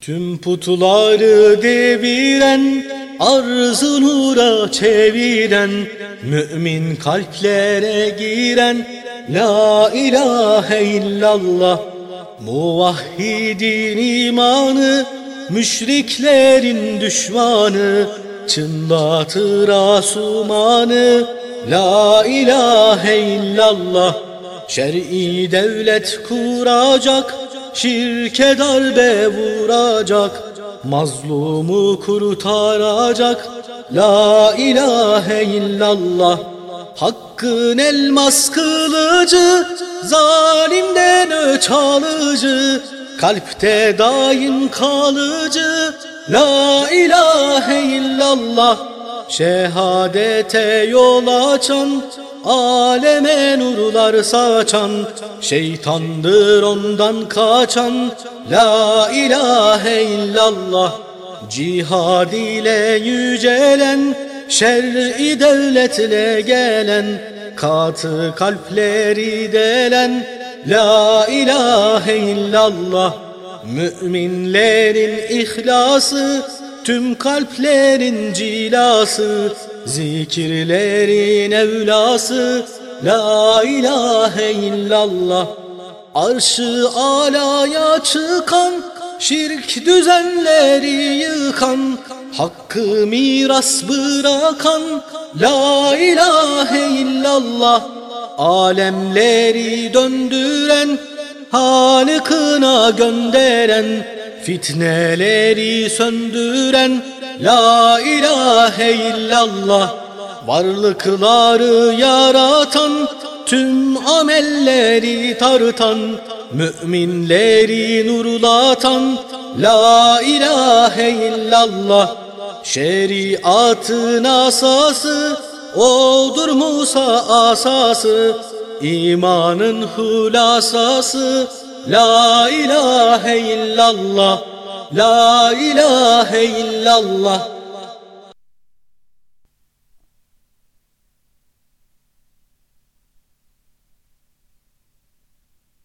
Tüm putları deviren, arzı nura çeviren, mümin kalplere giren, La ilahe illallah, muvahhidin imanı, müşriklerin düşmanı, çınlatır asumanı, La ilahe illallah, şer'i devlet kuracak, Şirke darbe vuracak Mazlumu kurtaracak. La ilahe illallah Hakkın elmas kılıcı Zalimden öç alıcı. Kalpte daim kalıcı La ilahe illallah. Şehadete yol açan Aleme nurlar saçan Şeytandır ondan kaçan. La ilahe illallah Cihad ile yücelen Şer'i devletle gelen Katı kalpleri delen. La ilahe illallah Müminlerin ihlası Tüm kalplerin cilası Zikirlerin evlası La ilahe illallah. Arşı alaya çıkan Şirk düzenleri yıkan Hakkı miras bırakan La ilahe illallah. Alemleri döndüren Halıkına gönderen Fitneleri söndüren La ilahe illallah. Varlıkları yaratan Tüm amelleri tartan Müminleri nurlatan. La ilahe illallah. Şeriatın asası Odur Musa asası. İmanın hulasası. La ilahe illallah La ilahe illallah